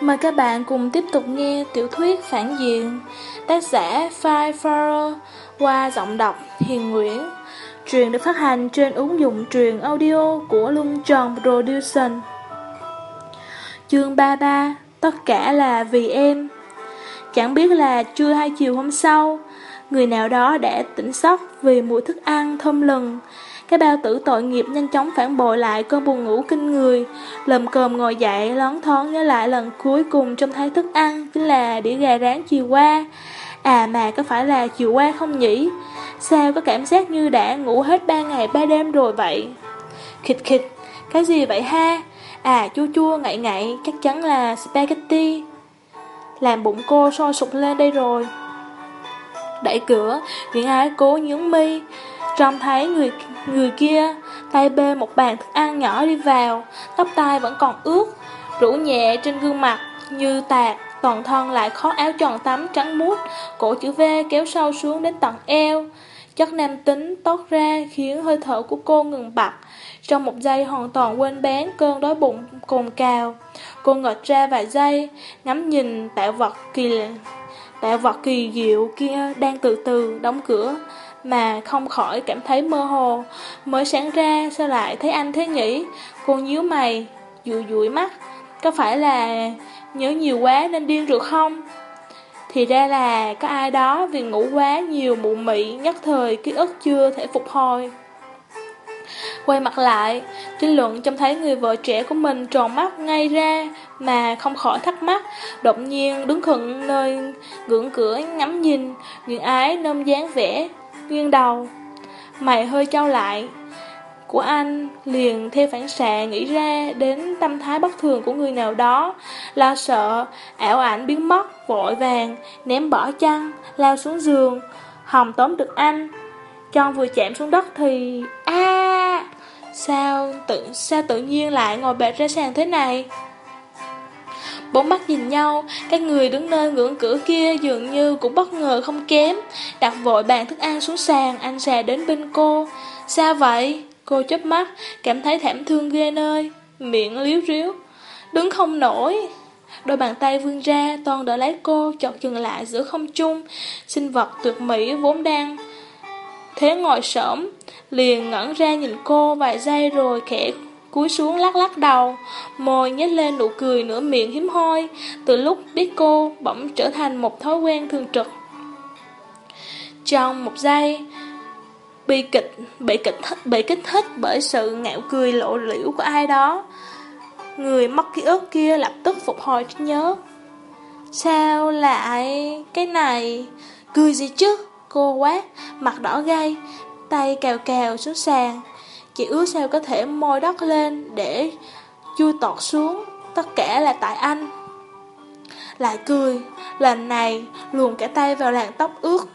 Mời các bạn cùng tiếp tục nghe tiểu thuyết phản diện, Tác giả five Farrer qua giọng đọc Hiền Nguyễn. Truyền được phát hành trên ứng dụng truyền audio của lung Tròn Production Chương 33 Tất cả là vì em. Chẳng biết là trưa hay chiều hôm sau, Người nào đó đã tỉnh giấc vì mùi thức ăn thơm lừng cái bao tử tội nghiệp nhanh chóng phản bội lại cơn buồn ngủ kinh người. Lầm cơm ngồi dậy, lón thón nhớ lại lần cuối cùng trong thái thức ăn, Chính là đĩa gà rán chiều qua. À mà, có phải là chiều qua không nhỉ? Sao có cảm giác như đã ngủ hết ba ngày ba đêm rồi vậy? Khịch khịch Cái gì vậy ha? À chua chua, ngậy ngậy, Chắc chắn là spaghetti. Làm bụng cô sôi sụp lên đây rồi. Đẩy cửa, Những ai cố nhướng mi. Trông thấy người người kia tay bê một bàn thức ăn nhỏ đi vào, tóc tai vẫn còn ướt, rũ nhẹ trên gương mặt như tạc, toàn thân lại khó áo tròn tắm trắng muốt, cổ chữ V kéo sâu xuống đến tận eo. Chất nam tính tốt ra khiến hơi thở của cô ngừng bặt. Trong một giây hoàn toàn quên bén cơn đói bụng cồn cào. Cô ngợt ra vài giây, ngắm nhìn tạo vật kỳ tạo vật kỳ diệu kia đang từ từ đóng cửa mà không khỏi cảm thấy mơ hồ. Mới sáng ra sao lại thấy anh thế nhỉ? Cô nhíu mày, dụi dụi mắt. Có phải là nhớ nhiều quá nên điên rồi không? Thì ra là có ai đó vì ngủ quá nhiều mụ mị nhất thời ký ức chưa thể phục hồi. Quay mặt lại, Trinh Luận trông thấy người vợ trẻ của mình tròn mắt ngay ra mà không khỏi thắc mắc, đột nhiên đứng khựng nơi ngưỡng cửa ngắm nhìn, những ái nôm dáng vẻ nghiêng đầu. Mày hơi trao lại của anh liền theo phản xạ nghĩ ra đến tâm thái bất thường của người nào đó, lo sợ, ảo ảnh biến mất, vội vàng, ném bỏ chăn, lao xuống giường, hồng tóm được anh. Chân vừa chạm xuống đất thì... a Sao tự sao tự nhiên lại ngồi bệt ra sàn thế này? Bốn mắt nhìn nhau, các người đứng nơi ngưỡng cửa kia dường như cũng bất ngờ không kém. Đặt vội bàn thức ăn xuống sàn, anh xà đến bên cô. Sao vậy? Cô chớp mắt, cảm thấy thảm thương ghê nơi, miệng liếu riếu. Đứng không nổi. Đôi bàn tay vươn ra, toàn đỡ lấy cô, chọt dừng lại giữa không trung. Sinh vật tuyệt mỹ vốn đang thế ngồi sởm, liền ngẩn ra nhìn cô vài giây rồi khẽ cúi xuống lắc lắc đầu, môi nhếch lên nụ cười nửa miệng hiếm hoi, từ lúc biết cô bỗng trở thành một thói quen thường trực. Trong một giây, bị kịch, bị kịch thích, bị kích thích bởi sự ngạo cười lộ liễu của ai đó, người mất ký ức kia lập tức phục hồi trí nhớ. Sao lại cái này? Cười gì chứ? Cô quát, mặt đỏ gay, tay cào cào xuống sàn. Chị ước sao có thể môi đất lên để chui tọt xuống, tất cả là tại anh. Lại cười, lần này luồn cả tay vào làn tóc ướt,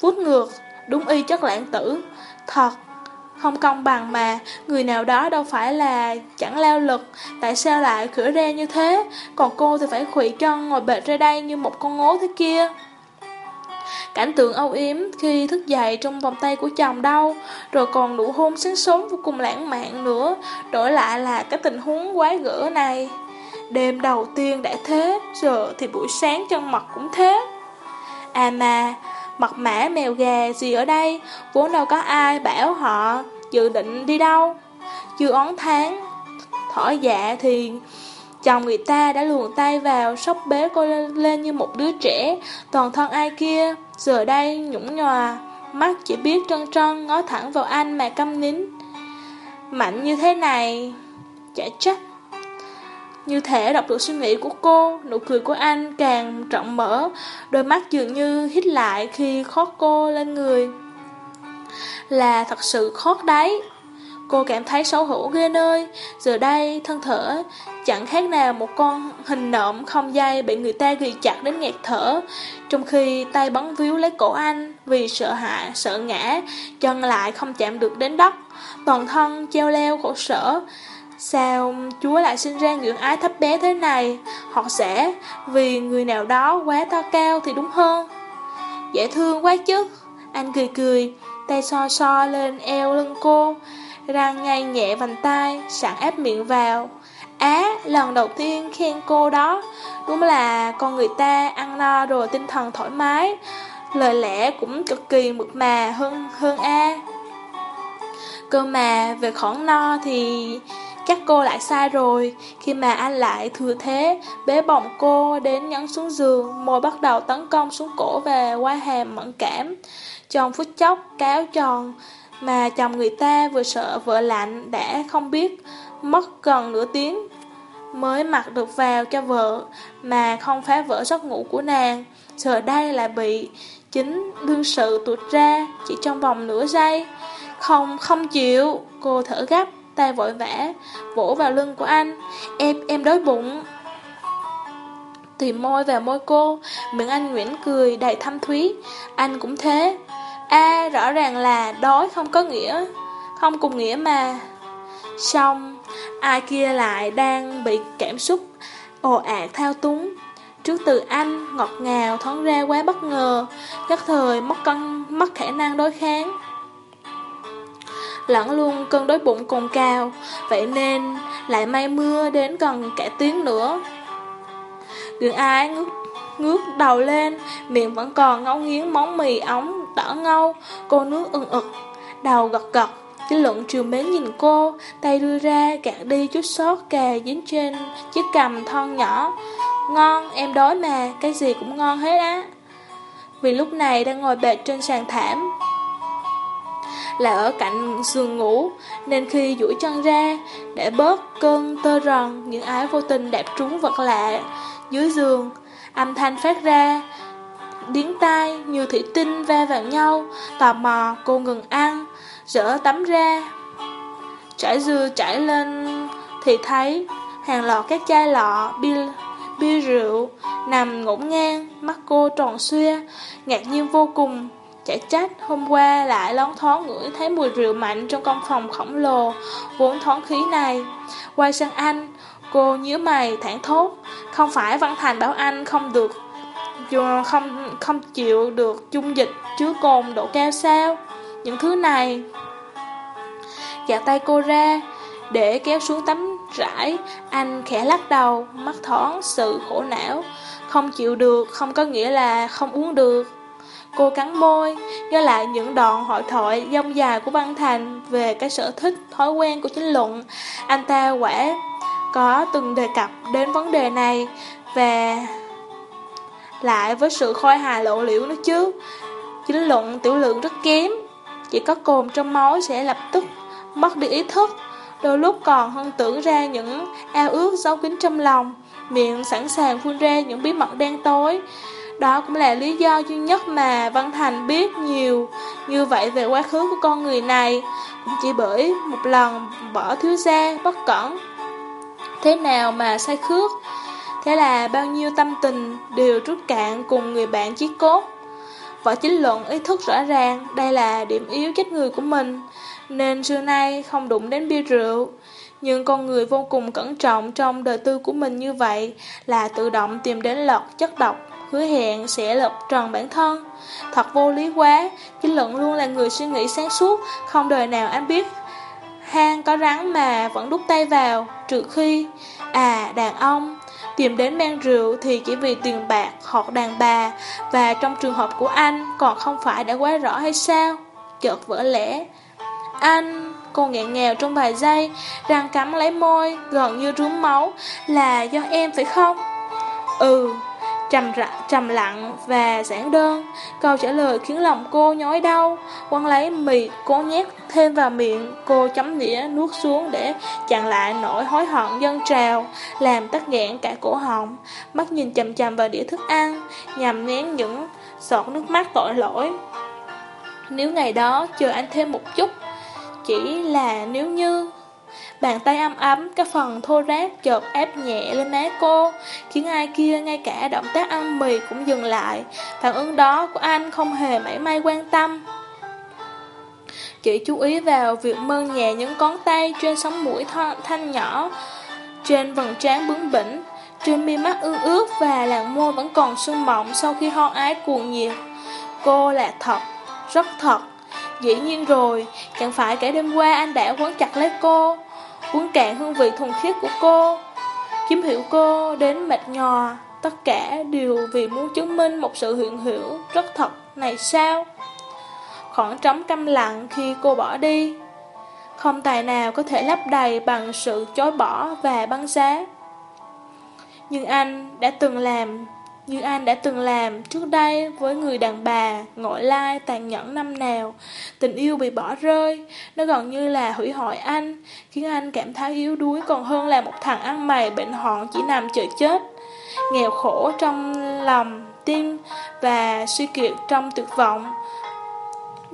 vuốt ngược, đúng y chất lãng tử. Thật, không công bằng mà, người nào đó đâu phải là chẳng lao lực, tại sao lại khửa ra như thế, còn cô thì phải khủy chân ngồi bệt ra đây như một con ngố thế kia. Cảnh tượng âu yếm khi thức dậy trong vòng tay của chồng đâu, rồi còn nụ hôn sáng sớm vô cùng lãng mạn nữa, đổi lại là cái tình huống quái gỡ này. Đêm đầu tiên đã thế, giờ thì buổi sáng chân mặt cũng thế. À mà, mật mã mèo gà gì ở đây, vốn đâu có ai bảo họ dự định đi đâu. Chưa ón tháng, thỏ dạ thì Chồng người ta đã luồn tay vào, sóc bế cô lên, như một đứa trẻ, toàn thân ai kia, giờ đây nhũng nhòa, mắt chỉ biết trân trân ngó thẳng vào anh mà câm nín. Mạnh như thế này, chả trách. Như thể đọc được suy nghĩ của cô, nụ cười của anh càng rộng mở, đôi mắt dường như hít lại khi khót cô lên người. Là thật sự khót đấy. Cô cảm thấy xấu hổ ghê nơi, giờ đây thân thở chẳng khác nào một con hình nộm không dây bị người ta ghi chặt đến nghẹt thở, trong khi tay bắn víu lấy cổ anh vì sợ hãi, sợ ngã, chân lại không chạm được đến đất, toàn thân treo leo khổ sở. Sao Chúa lại sinh ra ngưỡng ái thấp bé thế này? Hoặc sẽ vì người nào đó quá to cao thì đúng hơn. Dễ thương quá chứ. Anh cười cười, tay so so lên eo lưng cô, răng ngay nhẹ vành tay, sẵn ép miệng vào. Á, lần đầu tiên khen cô đó, đúng là con người ta ăn no rồi tinh thần thoải mái, lời lẽ cũng cực kỳ mượt mà hơn hơn A. Cơ mà về khoản no thì chắc cô lại sai rồi, khi mà anh lại thừa thế, bế bỏng cô đến nhấn xuống giường, môi bắt đầu tấn công xuống cổ và qua hàm mẫn cảm. Trong phút chốc, cáo tròn, mà chồng người ta vừa sợ vợ lạnh đã không biết mất gần nửa tiếng mới mặc được vào cho vợ mà không phá vỡ giấc ngủ của nàng. Giờ đây là bị chính đương sự tuột ra chỉ trong vòng nửa giây. Không, không chịu, cô thở gấp, tay vội vã, vỗ vào lưng của anh. Em, em đói bụng. Tìm môi vào môi cô, miệng anh nguyễn cười đầy thâm thúy. Anh cũng thế. a rõ ràng là đói không có nghĩa, không cùng nghĩa mà. Xong, ai kia lại đang bị cảm xúc ồ ạt thao túng. Trước từ anh, ngọt ngào thoáng ra quá bất ngờ, nhất thời mất cân mất khả năng đối kháng. Lẫn luôn cơn đói bụng cồn cao, vậy nên lại may mưa đến gần cả tiếng nữa. Gương ai ngước, ngước đầu lên, miệng vẫn còn ngấu nghiến món mì ống đỏ ngâu, cô nước ưng ực, đầu gật gật. Chính luận trường mến nhìn cô, tay đưa ra gạt đi chút sót cà dính trên chiếc cầm thon nhỏ. Ngon, em đói mà, cái gì cũng ngon hết á. Vì lúc này đang ngồi bệt trên sàn thảm, là ở cạnh giường ngủ, nên khi duỗi chân ra, để bớt cơn tơ ròn những ái vô tình đạp trúng vật lạ dưới giường. Âm thanh phát ra, Điến tai như thủy tinh va vào nhau, tò mò cô ngừng ăn, rỡ tắm ra. Trải dưa trải lên thì thấy hàng lọ các chai lọ, bia, bia rượu nằm ngổn ngang, mắt cô tròn xoe, ngạc nhiên vô cùng. Chả trách hôm qua lại lón thoáng ngửi thấy mùi rượu mạnh trong căn phòng khổng lồ, vốn thoáng khí này. Quay sang anh, cô nhíu mày thẳng thốt, không phải Văn Thành bảo anh không được, ờ, không không chịu được dung dịch chứa cồn độ cao sao? Những thứ này. Gạt tay cô ra, để kéo xuống tấm rải. Anh khẽ lắc đầu, mắt thoáng sự khổ não. Không chịu được, không có nghĩa là không uống được. Cô cắn môi nhớ lại những đoạn hội thoại dông dài của Văn Thành về cái sở thích, thói quen của chính luận. Anh ta quả có từng đề cập đến vấn đề này và lại với sự khôi hài lộ liễu nữa chứ. Chính luận tiểu lượng rất kém chỉ có cồn trong máu sẽ lập tức mất đi ý thức, đôi lúc còn hơn tưởng ra những ao ước giấu kín trong lòng, miệng sẵn sàng phun ra những bí mật đen tối. Đó cũng là lý do duy nhất mà Văn Thành biết nhiều như vậy về quá khứ của con người này, cũng chỉ bởi một lần bỏ thiếu gia bất cẩn. Thế nào mà say khước? Thế là bao nhiêu tâm tình đều rút cạn cùng người bạn chí cốt. Võ chính luận ý thức rõ ràng đây là điểm yếu chết người của mình nên xưa nay không đụng đến bia rượu. Nhưng con người vô cùng cẩn trọng trong đời tư của mình như vậy là tự động tìm đến lọt chất độc, hứa hẹn sẽ lật trần bản thân. Thật vô lý quá, chính luận luôn là người suy nghĩ sáng suốt, không đời nào anh biết. Hang có rắn mà vẫn đút tay vào, trừ khi, à đàn ông, tìm đến men rượu thì chỉ vì tiền bạc hoặc đàn bà, và trong trường hợp của anh còn không phải đã quá rõ hay sao? Chợt vỡ lẽ. Anh, cô nghẹn nghèo trong vài giây, răng cắm lấy môi, gần như rúm máu, là do em phải không? Ừ, trầm, trầm lặng và giản đơn, câu trả lời khiến lòng cô nhói đau, quăng lấy mì cố nhét thêm vào miệng, cô chấm đĩa nuốt xuống để chặn lại nỗi hối hận dân trào, làm tắt nghẹn cả cổ họng, mắt nhìn chầm chầm vào đĩa thức ăn, nhằm nén những giọt nước mắt tội lỗi. Nếu ngày đó chờ anh thêm một chút, chỉ là nếu như Bàn tay ấm ấm, cái phần thô ráp chợt ép nhẹ lên má cô, khiến ai kia ngay cả động tác ăn mì cũng dừng lại. Phản ứng đó của anh không hề mảy may quan tâm. Chỉ chú ý vào việc mơn nhẹ những con tay trên sống mũi thanh, nhỏ, trên vầng trán bướng bỉnh, trên mi mắt ương ướt và làn môi vẫn còn sưng mọng sau khi ho ái cuồng nhiệt. Cô là thật, rất thật. Dĩ nhiên rồi, chẳng phải cả đêm qua anh đã quấn chặt lấy cô, quấn cạn hương vị thuần khiết của cô. chiếm hiểu cô đến mệt nhòa, tất cả đều vì muốn chứng minh một sự hiện hữu rất thật này sao? Khoảng trống câm lặng khi cô bỏ đi, không tài nào có thể lấp đầy bằng sự chối bỏ và băng giá. Nhưng anh đã từng làm như anh đã từng làm trước đây với người đàn bà ngội lai tàn nhẫn năm nào. Tình yêu bị bỏ rơi, nó gần như là hủy hoại anh, khiến anh cảm thấy yếu đuối còn hơn là một thằng ăn mày bệnh hoạn chỉ nằm chờ chết. Nghèo khổ trong lòng, tim và suy kiệt trong tuyệt vọng.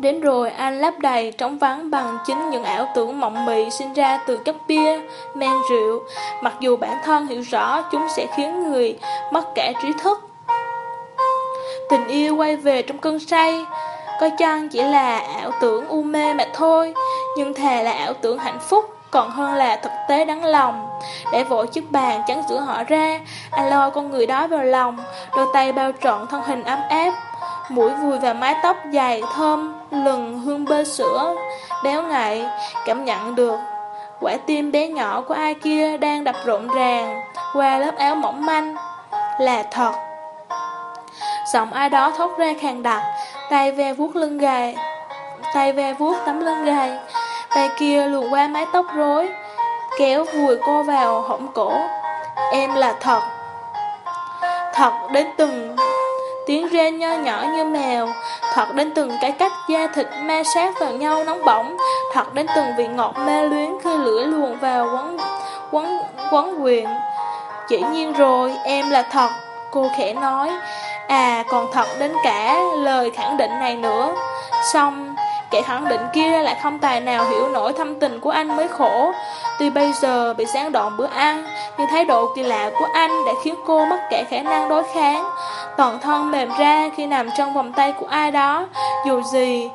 Đến rồi anh lấp đầy trống vắng bằng chính những ảo tưởng mộng mị sinh ra từ chất bia, men rượu, mặc dù bản thân hiểu rõ chúng sẽ khiến người mất cả trí thức. Tình yêu quay về trong cơn say, coi chăng chỉ là ảo tưởng u mê mà thôi, nhưng thề là ảo tưởng hạnh phúc còn hơn là thực tế đáng lòng. Để vội chiếc bàn chắn giữa họ ra, anh lôi con người đó vào lòng, đôi tay bao trọn thân hình ấm áp, mũi vùi vào mái tóc dài thơm, lừng hương bơ sữa, béo ngậy, cảm nhận được quả tim bé nhỏ của ai kia đang đập rộn ràng qua lớp áo mỏng manh. Là thật. Giọng ai đó thốt ra khàn đặc, tay ve vuốt lưng gầy, tay ve vuốt tấm lưng gầy, tay kia luồn qua mái tóc rối, kéo vùi cô vào hõm cổ. Em là thật. Thật đến từng tiếng rên nho nhỏ như mèo, thật đến từng cái cách da thịt ma sát vào nhau nóng bỏng, thật đến từng vị ngọt mê luyến khi lưỡi luồn vào quấn quấn quấn quyền. Dĩ nhiên rồi, em là thật, cô khẽ nói. À, còn thật đến cả lời khẳng định này nữa. Xong, kẻ khẳng định kia lại không tài nào hiểu nổi thâm tình của anh mới khổ. Tuy bây giờ bị gián đoạn bữa ăn, nhưng thái độ kỳ lạ của anh đã khiến cô mất cả khả năng đối kháng. Toàn thân mềm ra khi nằm trong vòng tay của ai đó, dù gì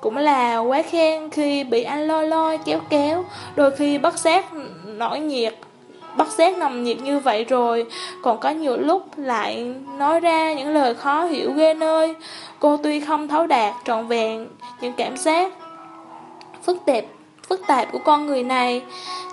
cũng là quá khen khi bị anh lôi lôi kéo kéo, đôi khi bất giác nổi nhiệt. Bất giác nồng nhiệt như vậy rồi Còn có nhiều lúc lại nói ra những lời khó hiểu ghê nơi Cô tuy không thấu đạt trọn vẹn những cảm giác phức tạp phức tạp của con người này.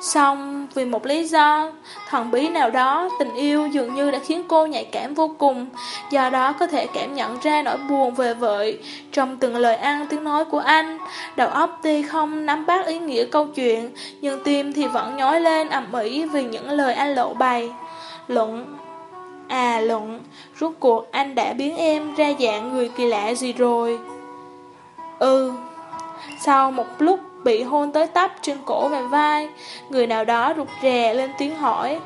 Xong, vì một lý do, thần bí nào đó, Tình yêu dường như đã khiến cô nhạy cảm vô cùng. Do đó có thể cảm nhận ra nỗi buồn về vợi Trong từng lời ăn, tiếng nói của anh, Đầu óc tuy không nắm bắt ý nghĩa câu chuyện, Nhưng tim thì vẫn nhói lên ầm ỉ Vì những lời anh lộ bày. Luận. À luận. Rốt cuộc, anh đã biến em ra dạng người kỳ lạ gì rồi? Ừ. Sau một lúc bị hôn tới tấp trên cổ và vai. Người nào đó rụt rè lên tiếng hỏi,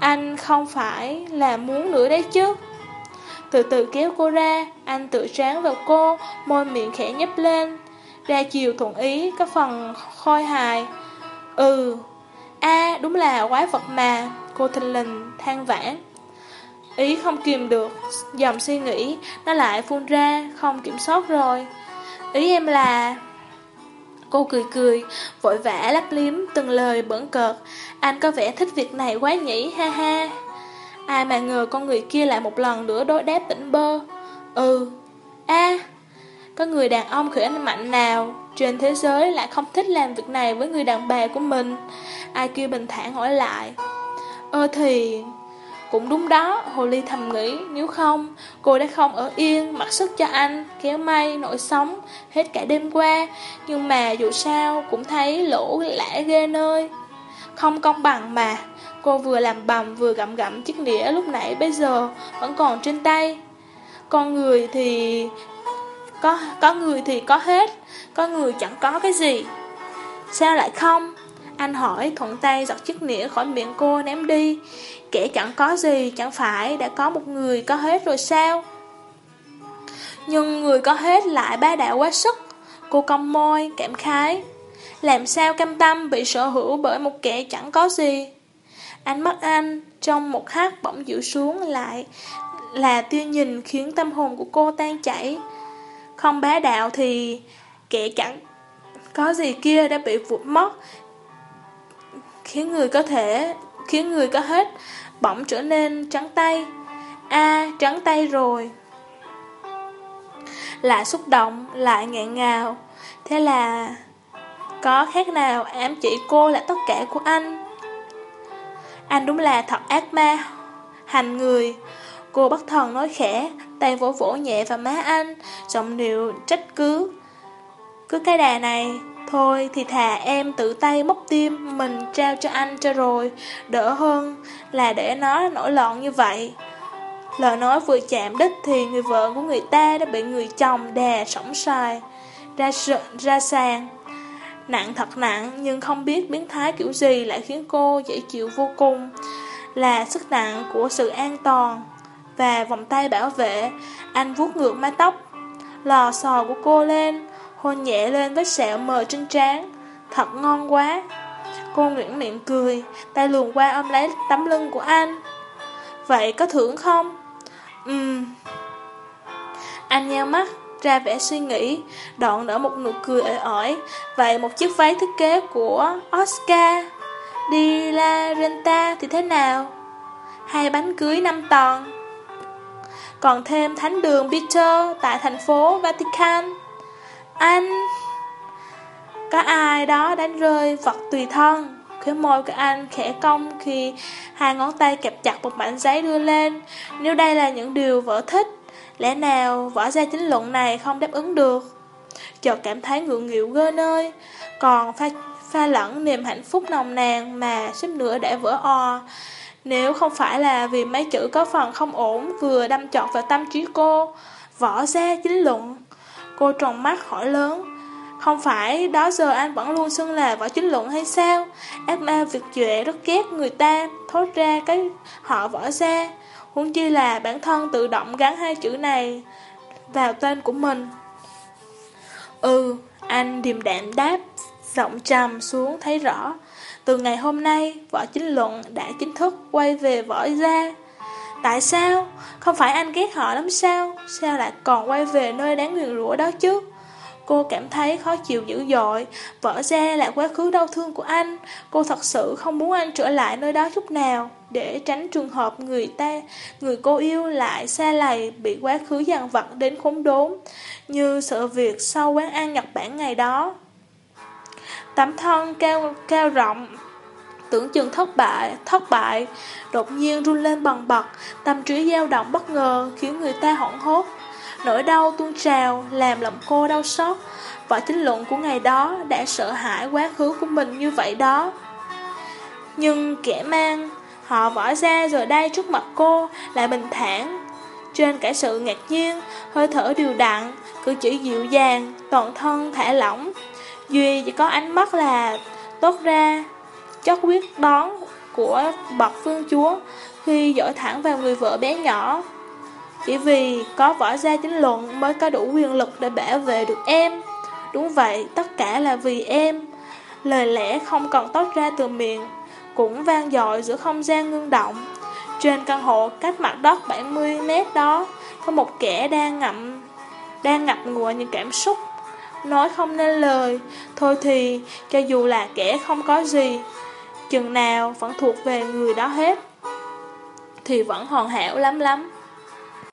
anh không phải là muốn nữa đấy chứ? Từ từ kéo cô ra, anh tự tráng vào cô, môi miệng khẽ nhấp lên. Ra chiều thuận ý, có phần khôi hài. Ừ, a đúng là quái vật mà, cô thình lình, than vãn. Ý không kìm được, dòng suy nghĩ, nó lại phun ra, không kiểm soát rồi. Ý em là... Cô cười cười, vội vã lắp liếm từng lời bẩn cợt. Anh có vẻ thích việc này quá nhỉ, ha ha. Ai mà ngờ con người kia lại một lần nữa đối đáp tỉnh bơ. Ừ, a có người đàn ông khỏe mạnh nào trên thế giới lại không thích làm việc này với người đàn bà của mình. Ai kia bình thản hỏi lại. Ơ thì... Cũng đúng đó, Hồ Ly thầm nghĩ, nếu không, cô đã không ở yên, mặc sức cho anh, kéo may, nổi sóng, hết cả đêm qua. Nhưng mà dù sao, cũng thấy lỗ lã ghê nơi. Không công bằng mà, cô vừa làm bầm vừa gặm gặm chiếc đĩa lúc nãy bây giờ vẫn còn trên tay. Con người thì... Có, có người thì có hết, có người chẳng có cái gì. Sao lại không? Anh hỏi thuận tay giật chiếc nĩa khỏi miệng cô ném đi. Kẻ chẳng có gì, chẳng phải đã có một người có hết rồi sao? Nhưng người có hết lại ba đạo quá sức. Cô cong môi, cảm khái. Làm sao cam tâm bị sở hữu bởi một kẻ chẳng có gì? Ánh mắt anh trong một khắc bỗng dịu xuống lại, Là tiêu nhìn khiến tâm hồn của cô tan chảy. Không bá đạo thì kẻ chẳng có gì kia đã bị vụt mất khiến người có thể khiến người có hết bỗng trở nên trắng tay. A, trắng tay rồi. Lại xúc động, lại nghẹn ngào. Thế là có khác nào ám chỉ cô là tất cả của anh? Anh đúng là thật ác ma Hành người Cô bất thần nói khẽ Tay vỗ vỗ nhẹ vào má anh Giọng điệu trách cứ Cứ cái đà này Thôi thì thà em tự tay móc tim Mình trao cho anh cho rồi. Đỡ hơn là để nó nổi loạn như vậy. Lời nói vừa chạm đích Thì người vợ của người ta đã bị người chồng đè sổng xoài Ra, ra sàn. Nặng thật nặng nhưng không biết biến thái kiểu gì lại khiến cô dễ chịu vô cùng. Là sức nặng của sự an toàn Và vòng tay bảo vệ Anh vuốt ngược mái tóc Lò sò của cô lên. Hôn nhẹ lên vết sẹo mờ trên trán Thật ngon quá Cô nguyễn miệng cười Tay luồn qua ôm lấy tấm lưng của anh Vậy có thưởng không? Ừm Anh nheo mắt ra vẻ suy nghĩ, đoạn nở một nụ cười ỏi ỏi. Vậy một chiếc váy thiết kế của Oscar đi La Renta thì thế nào? Hai bánh cưới năm tòn. Còn thêm thánh đường Peter tại thành phố Vatican. Anh... Có ai đó đánh rơi vật tùy thân. Khóe môi của anh khẽ cong khi hai ngón tay kẹp chặt một mảnh giấy đưa lên. Nếu đây là những điều vợ thích Lẽ nào võ gia chính luận này không đáp ứng được? Chợt cảm thấy ngượng nghịu gơ nơi. Còn pha, pha lẫn niềm hạnh phúc nồng nàn mà xếp nữa đã vỡ o. Nếu không phải là vì mấy chữ có phần không ổn Vừa đâm chọt vào tâm trí cô Võ gia chính luận Cô tròn mắt hỏi lớn Không phải đó giờ anh vẫn luôn xưng là võ chính luận hay sao Ác ma việc duệ rất ghét người ta Thốt ra cái họ võ ra Huống chi là bản thân tự động gắn hai chữ này vào tên của mình. Ừ, anh điềm đạm đáp, giọng trầm xuống thấy rõ. Từ ngày hôm nay, võ chính luận đã chính thức quay về võ gia. Tại sao? Không phải anh ghét họ lắm sao? Sao lại còn quay về nơi đáng nguyền rủa đó chứ? Cô cảm thấy khó chịu dữ dội, vỡ ra là quá khứ đau thương của anh. Cô thật sự không muốn anh trở lại nơi đó chút nào, để tránh trường hợp người ta, người cô yêu lại xa lầy bị quá khứ dằn vặt đến khốn đốn, như sự việc sau quán ăn Nhật Bản ngày đó. Tấm thân cao, cao rộng, tưởng chừng thất bại, thất bại, đột nhiên run lên bằng bật, tâm trí dao động bất ngờ khiến người ta hoảng hốt. Nỗi đau tuôn trào làm lòng cô đau xót. Võ chính luận của ngày đó đã sợ hãi quá khứ của mình như vậy đó. Nhưng kẻ mang Họ vỡ ra rồi đây trước mặt cô lại bình thản. Trên cả sự ngạc nhiên Hơi thở điều đặn Cử chỉ dịu dàng Toàn thân thả lỏng. Duy chỉ có ánh mắt là tốt ra Chất quyết đón của bậc phương chúa Khi dội thẳng vào người vợ bé nhỏ. Chỉ vì có võ gia chính luận mới có đủ quyền lực để bảo vệ được em. Đúng vậy, tất cả là vì em. Lời lẽ không còn tốt ra từ miệng Cũng vang dội giữa không gian ngưng động. Trên căn hộ cách mặt đất 70 mét đó Có một kẻ đang ngậm Đang ngập ngụa những cảm xúc. Nói không nên lời Thôi thì cho dù là kẻ không có gì Chừng nào vẫn thuộc về người đó hết Thì vẫn hoàn hảo lắm lắm.